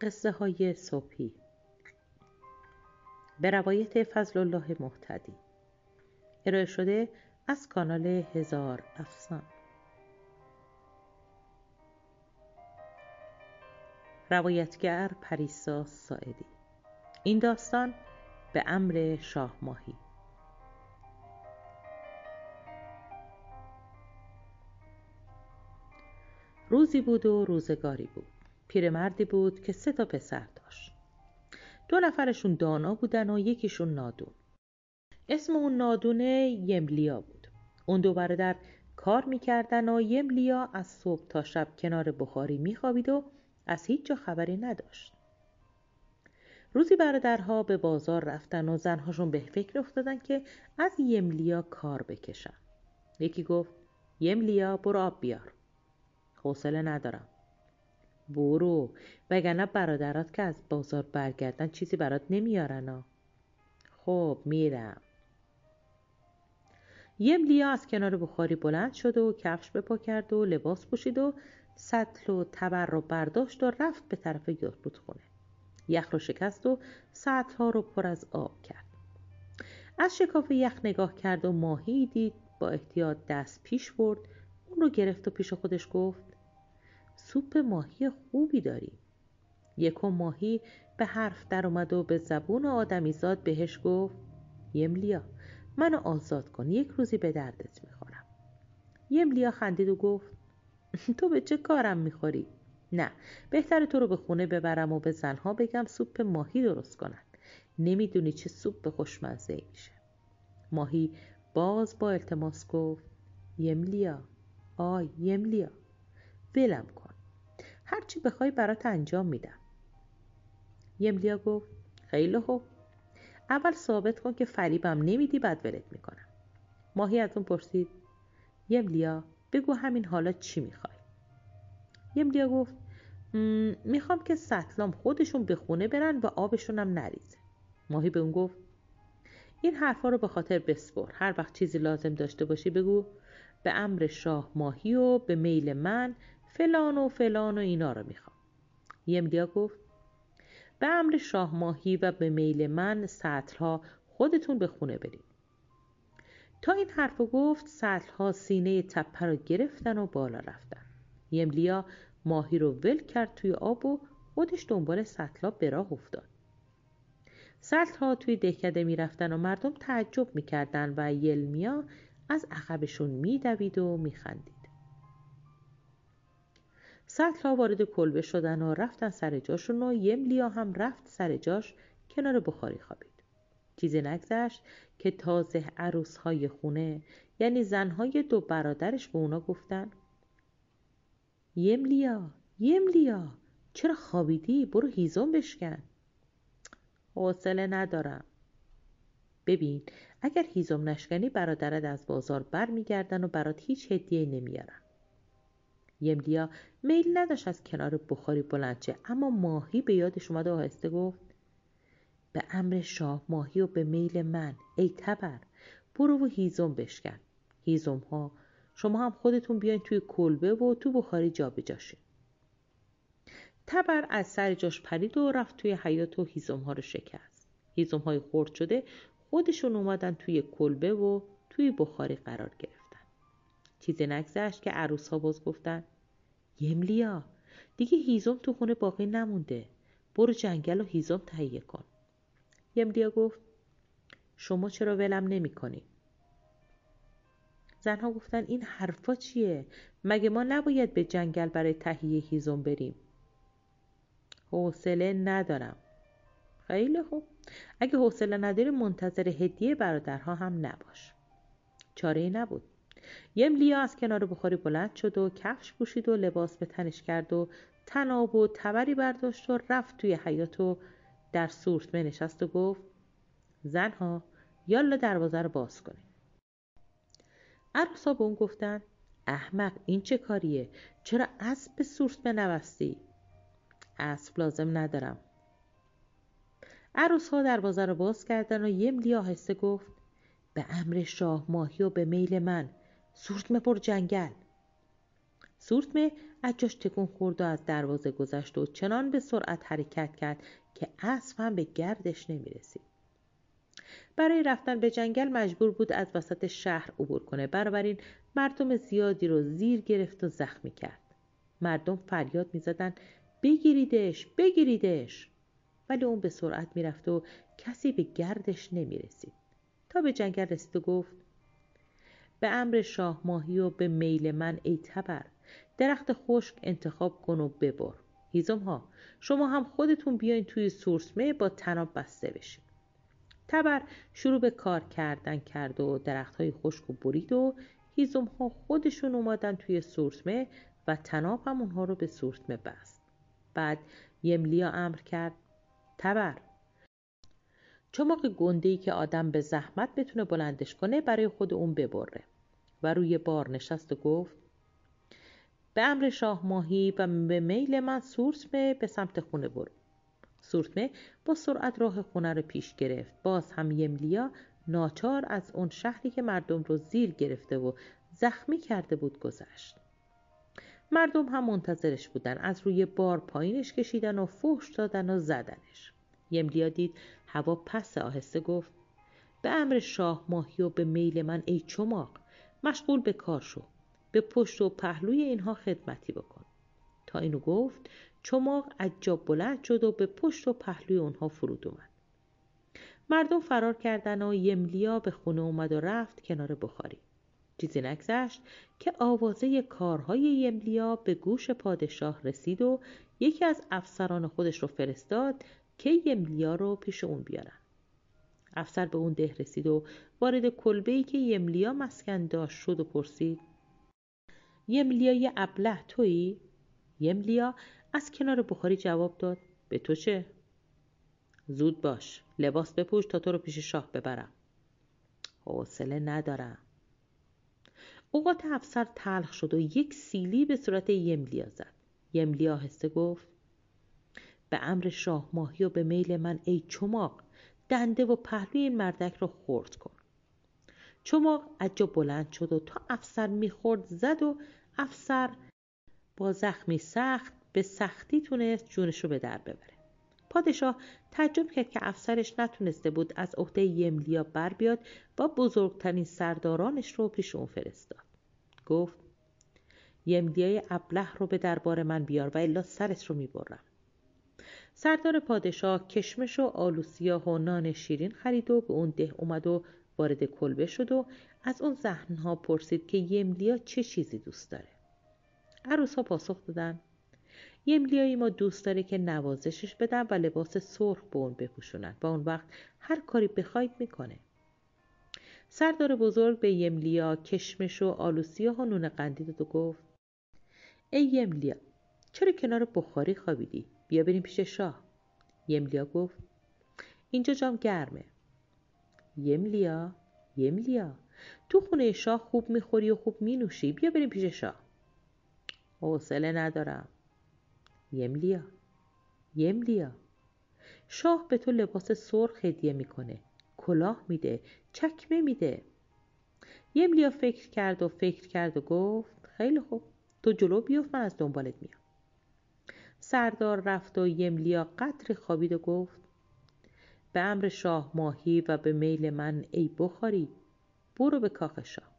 قصه های صبحی. به روایت فضل الله محتدی ارائه شده از کانال هزار افسان. روایتگر پریسا ساعدی. این داستان به امر شاه ماهی. روزی بود و روزگاری بود. پیرمردی بود که سه تا پسر داشت. دو نفرشون دانا بودن و یکیشون نادون. اسم اون نادونه یملیا بود. اون دو برادر کار می‌کردن و یملیا از صبح تا شب کنار بخاری میخوابید و از هیچ جا خبری نداشت. روزی برادرها به بازار رفتن و زنهاشون به فکر افتادن که از یملیا کار بکشن. یکی گفت یملیا برو آب بیار. حوصله ندارم. برو. وگرنه برادرات که از بازار برگردن چیزی برات نمیارن ها. خب میرم. یملیا از کنار بخاری بلند شد و کفش بپا کرد و لباس پوشید و سطل و تبر رو برداشت و رفت به طرف خونه. یخ رو شکست و سطل ها رو پر از آب کرد. از شکاف یخ نگاه کرد و ماهی دید با احتیاط دست پیش برد اون رو گرفت و پیش خودش گفت سوپ ماهی خوبی داری یکم ماهی به حرف در اومد و به زبون آدمیزاد بهش گفت یملیا منو آزاد کن یک روزی به دردت می‌خورم. یملیا خندید و گفت تو به چه کارم می‌خوری؟ نه بهتر تو رو به خونه ببرم و به زنها بگم سوپ ماهی درست کنن. نمی‌دونی چه سوپ خوشمزه میشه. ماهی باز با التماس گفت یملیا آی یملیا ولم کن. هرچی بخوای برات انجام میدم. یملیا گفت خیلی خوب. اول ثابت کن که فریبم نمیدی بعد ولت می‌کنم. ماهی از اون پرسید یملیا بگو همین حالا چی می‌خوای. یملیا گفت می‌خوام که سطلام خودشون به خونه برن و آبشونم نریزه. ماهی به اون گفت این حرفا رو به خاطر بسپر. هر وقت چیزی لازم داشته باشی بگو به امر شاه ماهی و به میل من فلان و فلان و اینا رو می‌خوام. یملیا گفت به امر شاه ماهی و به میل من سطلها خودتون به خونه برید. تا این حرف گفت سطلها سینه تپه رو گرفتن و بالا رفتن. یملیا ماهی رو ول کرد توی آب و خودش دنبال سطلا به راه افتاد. سطلها توی دهکده می‌رفتن و مردم تعجب می‌کردن و یلمیا از عقبشون میدوید و میخندید. سطل وارد کلبه شدن و رفتن سر جاشون و یملیا هم رفت سر جاش کنار بخاری خوابید. چیزی نگذشت که تازه عروس های خونه یعنی زنهای دو برادرش به اونا گفتن یملیا یملیا چرا خوابیدی؟ برو هیزم بشکن. حوصله ندارم. ببین اگر هیزم نشکنی برادرت از بازار برمیگردن و برات هیچ هدیه نمیارن. یملیا میل نداشت از کنار بخاری بلند شه. اما ماهی به یادش اومد و آهسته گفت به امر شاه ماهی و به میل من. ای تبر برو و هیزم بشکن. هیزم ها شما هم خودتون بیاین توی کلبه و تو بخاری جابجا شین. تبر از سر جاش پرید و رفت توی حیات و هیزم ها رو شکست. هیزم های خورد شده خودشون اومدن توی کلبه و توی بخاری قرار گرفت. چیزی نگذشت که عروس ها باز گفتن یملیا دیگه هیزم تو خونه باقی نمونده برو جنگل و هیزم تهیه کن یملیا گفت شما چرا ولم نمی کنی؟ زنها گفتن این حرفا چیه؟ مگه ما نباید به جنگل برای تهیه هیزم بریم؟ حوصله ندارم خیلی خوب اگه حوصله نداری منتظر هدیه برادرها هم نباش چاره نبود یملیا از کنار بخاری بلند شد و کفش پوشید و لباس به تنش کرد و تناب و تبری برداشت و رفت توی حیات و در سورتمه نشست و گفت زنها یالا دروازه رو باز کنید عروسا به اون گفتن احمق این چه کاریه؟ چرا اسب به سورتمه نوستی اسب لازم ندارم. عروس ها دروازه رو باز کردن و یملی آهسته گفت به امر شاه ماهی و به میل من. سورت مپر جنگل. سورتمه از جاش تکون خورد و از دروازه گذشت و چنان به سرعت حرکت کرد که اسب هم به گردش نمی‌رسید برای رفتن به جنگل مجبور بود از وسط شهر عبور کنه. بنابراین مردم زیادی رو زیر گرفت و زخمی کرد. مردم فریاد می‌زدند بگیریدش بگیریدش. ولی اون به سرعت می‌رفت و کسی به گردش نمی‌رسید تا به جنگل رسید و گفت به امر شاه ماهی و به میل من ای تبر درخت خشک انتخاب کن و ببر. هیزم ها شما هم خودتون بیاین توی سورسمه با تناب بسته بشین. تبر شروع به کار کردن کرد و درخت های خشک و برید و هیزم ها خودشون اومدن توی سورسمه و تناب هم اونها رو به سورسمه بست. بعد یملیا امر کرد تبر چماق گنده که آدم به زحمت بتونه بلندش کنه برای خود اون ببره. و روی بار نشست و گفت به امر شاه ماهی و به میل من سورسمه به سمت خونه برو. سورتمه با سرعت راه خونه رو پیش گرفت. باز هم یملیا ناچار از اون شهری که مردم رو زیر گرفته و زخمی کرده بود گذشت. مردم هم منتظرش بودن. از روی بار پایینش کشیدن و فوش دادن و زدنش. یملیا دید هوا پس آهسته گفت به امر شاه ماهی و به میل من ای چماق مشغول به کار شو به پشت و پهلوی اینها خدمتی بکن. تا اینو گفت چماق جا بلند شد و به پشت و پهلوی اونها فرود اومد. مردم فرار کردن و یملیا به خونه اومد و رفت کنار بخاری. چیزی نگذشت که آوازه کارهای یملیا به گوش پادشاه رسید و یکی از افسران خودش رو فرستاد که یملیا رو پیش اون بیارن. افسر به اون ده رسید و وارد کلبه ای که یملیا مسکن داشت شد و پرسید یملیای ابله تویی؟ یملیا از کنار بخاری جواب داد به تو چه؟ زود باش لباس بپوش تا تو رو پیش شاه ببرم. حوصله ندارم. اوقات افسر تلخ شد و یک سیلی به صورت یملیا زد. یملیا آهسته گفت به امر شاه ماهی و به میل من ای چماق دنده و پهلوی این مردک را خورد کن. چماق از جا بلند شد و تا افسر می‌خورد زد و افسر با زخمی سخت به سختی تونست جونش رو به در ببره. پادشاه تعجب کرد که افسرش نتونسته بود از عهده یملیا بر بیاد و بزرگترین سردارانش رو پیش اون فرستاد. گفت یملیای ابله رو به دربار من بیار و الا سرت رو می‌برم. سردار پادشاه کشمش و آلو سیاه و نان شیرین خرید و به اون ده اومد و وارد کلبه شد و از اون زهنها پرسید که یملیا چه چیزی دوست داره. عروس ها پاسخ دادن یملیایی ما دوست داره که نوازشش بدن و لباس سرخ به اون بپوشونن و اون وقت هر کاری بخواید می‌کنه. سردار بزرگ به یملیا کشمش و آلوسیا و نون قندی داد و گفت ای یملیا چرا کنار بخاری خوابیدی؟ بیا بریم پیش شاه. یملیا گفت اینجا جام گرمه. یملیا یملیا تو خونه شاه خوب می‌خوری و خوب مینوشی بیا بریم پیش شاه. حوصله ندارم. یملیا یملیا شاه به تو لباس سرخ هدیه می‌کنه کلاه میده چکمه میده. یملیا فکر کرد و فکر کرد و گفت خیلی خوب تو جلو بیفت من از دنبالت میام. سردار رفت و یملیا قدری خوابید و گفت به امر شاه ماهی و به میل من ای بخاری برو به کاخ شاه.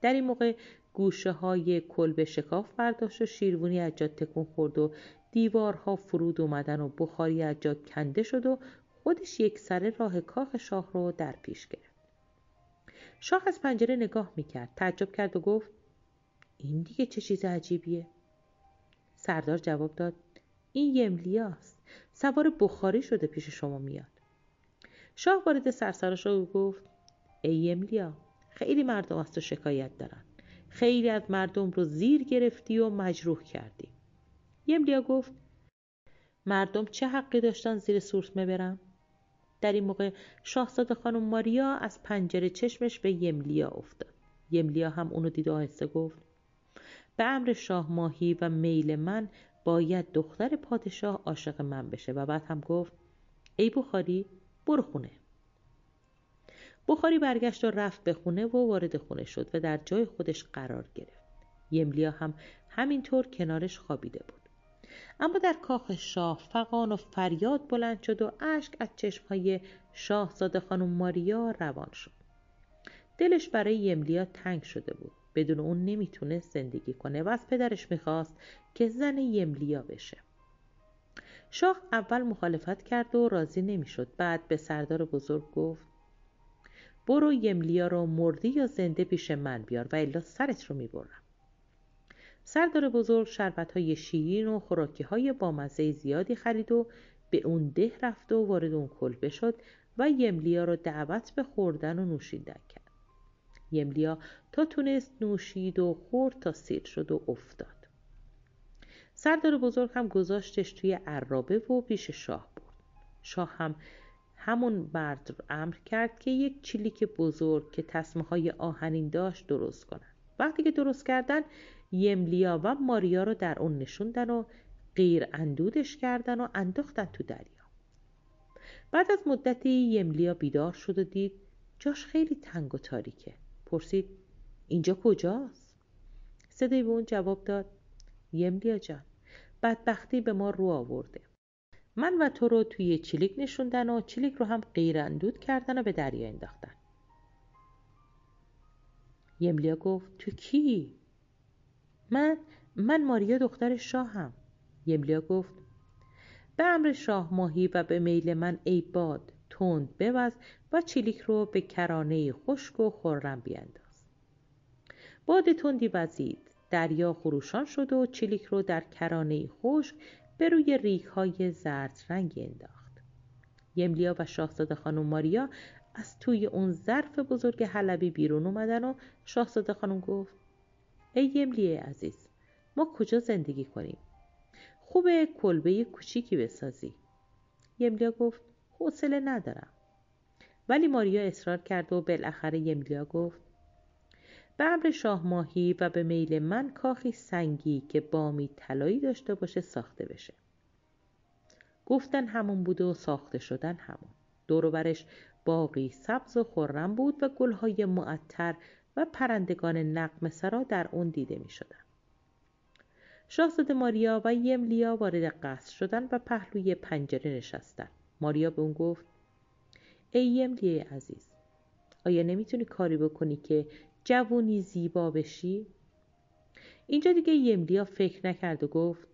در این موقع گوشه های کلب شکاف برداشت و شیروانی از جا تکون خورد و دیوارها فرود اومدن و بخاری از جا کنده شد و خودش یک سره راه کاخ شاه رو در پیش گرفت. شاه از پنجره نگاه می‌کرد تعجب کرد و گفت این دیگه چه چیز عجیبیه؟ سردار جواب داد این یملیاست سوار بخاری شده پیش شما میاد. شاه وارد سرسرش رو گفت ای یملیا خیلی مردم از تو شکایت دارن. خیلی از مردم رو زیر گرفتی و مجروح کردی. یملیا گفت مردم چه حقی داشتن زیر سورسمه برن در این موقع شاهزاده خانم ماریا از پنجره چشمش به یملیا افتاد. یملیا هم اونو دید و آهسته گفت به امر شاه ماهی و میل من باید دختر پادشاه عاشق من بشه. و بعد هم گفت ای بخاری برو خونه. بخاری برگشت و رفت به خونه و وارد خونه شد و در جای خودش قرار گرفت. یملیا هم همینطور کنارش خوابیده بود. اما در کاخ شاه فقان و فریاد بلند شد و اشک از چشمهای شاهزاده خانم ماریا روان شد. دلش برای یملیا تنگ شده بود. بدون اون نمی‌تونست زندگی کنه و از پدرش می‌خواست که زن یملیا بشه. شاه اول مخالفت کرد و راضی نمی‌شد. بعد به سردار بزرگ گفت برو یملیا رو مردی یا زنده پیش من بیار و الا سرت رو می‌برم. سردار بزرگ شربت های شیرین و خوراکی های بامزه زیادی خرید و به اون ده رفت و وارد اون کلبه شد و یملیا رو دعوت به خوردن و نوشیدن کرد یملیا تا تونست نوشید و خورد تا سیر شد و افتاد. سردار بزرگ هم گذاشتش توی عرابه و پیش شاه برد. شاه هم همون مرد رو امر کرد که یک چلیک بزرگ که تصمه های آهنین داشت درست کنن. وقتی که درست کردن یملیا و ماریا رو در اون نشوندن و غیر اندودش کردن و انداختن تو دریا. بعد از مدتی یملیا بیدار شد و دید جاش خیلی تنگ و تاریکه. پرسید اینجا کجاست؟ صدای به اون جواب داد یملیا جان بدبختی به ما رو آورده من و تو رو توی چلیک نشوندن و چلیک رو هم غیر اندود کردن و به دریا انداختن یملیا گفت تو کی؟ من من ماریا دختر شاهم یملیا گفت به امر شاه ماهی و به میل من ای باد تند بوز و چلیک رو به کرانه خشک و خورم بیانداز باد تندی وزید دریا خروشان شد و چلیک رو در کرانه خشک به روی ریک های زرد رنگ انداخت. یملیا و شاهزاده خانم ماریا از توی اون ظرف بزرگ حلبی بیرون اومدن و شاهزاده خانم گفت ای یملیه عزیز ما کجا زندگی کنیم؟ خوبه کلبه کوچیکی بسازی. یملیا گفت حوصله ندارم ولی ماریا اصرار کرد و بالاخره یملیا گفت به امر شاه ماهی و به میل من کاخی سنگی که بامی طلایی داشته باشه ساخته بشه گفتن همون بود و ساخته شدن همون دوروبرش باقی سبز و خرم بود و گلهای معطر و پرندگان نقم سرا در اون دیده می شدن. شاهزاده ماریا و یملیا وارد قصر شدن و پهلوی پنجره نشستن. ماریا به اون گفت ای یملیه عزیز آیا نمی‌تونی کاری بکنی که جوونی زیبا بشی؟ اینجا دیگه یملیا فکر نکرد و گفت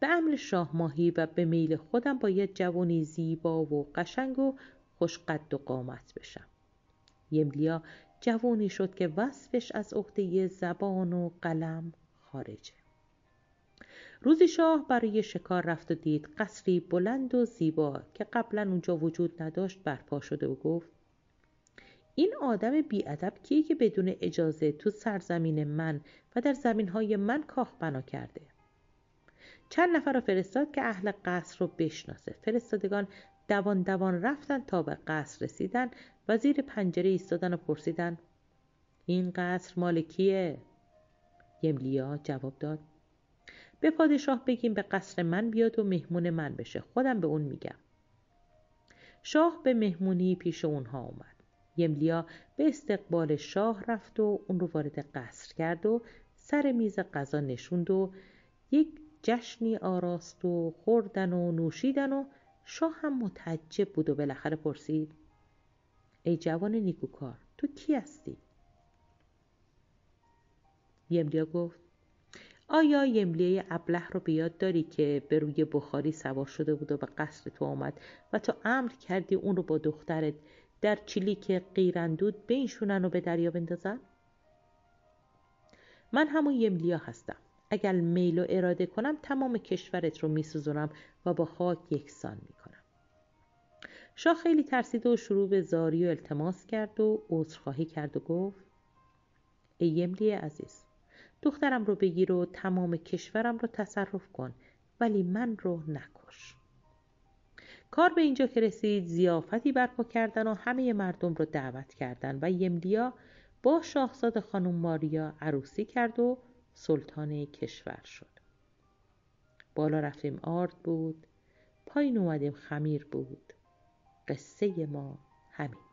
به امر شاه ماهی و به میل خودم باید جوانی زیبا و قشنگ و خوشقد و قامت بشم یملیا جوانی شد که وصفش از عهده زبان و قلم خارجه روزی شاه برای شکار رفت و دید قصری بلند و زیبا که قبلا اونجا وجود نداشت برپا شده و گفت این آدم بیادب کیه که بدون اجازه تو سرزمین من و در زمینهای من کاخ بنا کرده؟ چند نفر را فرستاد که اهل قصر رو بشناسه. فرستادگان دوان دوان رفتن تا به قصر رسیدن. و زیر پنجره ایستادن و پرسیدن این قصر مال کیه؟ یملیا جواب داد به پادشاه بگیم به قصر من بیاد و مهمون من بشه. خودم به اون میگم. شاه به مهمونی پیش اونها اومد. یملیا به استقبال شاه رفت و اون رو وارد قصر کرد و سر میز غذا نشوند و یک جشنی آراست و خوردن و نوشیدن و شاه هم متعجب بود و بالاخره پرسید ای جوان نیکوکار تو کی هستی؟ یملیا گفت آیا یملیه ابله رو بیاد داری که به روی بخاری سوار شده بود و به قصر تو آمد و تو امر کردی اون رو با دخترت در چلیک قیرندود بینشونن و به دریا بندازن؟ من همون یملیا هستم اگر میل و اراده کنم تمام کشورت رو میسوزونم و با خاک یکسان می‌کنم شاه خیلی ترسید و شروع به زاری و التماس کرد و عذرخواهی کرد و گفت ای یملی عزیز دخترم رو بگیر و تمام کشورم رو تصرف کن ولی من رو نکش. کار به اینجا که رسید زیافتی برپا کردن و همه مردم رو دعوت کردن و یملیا با شاهزاده خانم ماریا عروسی کرد و سلطان کشور شد. بالا رفتیم آرد بود پایین اومدیم خمیر بود. قصه ما همین.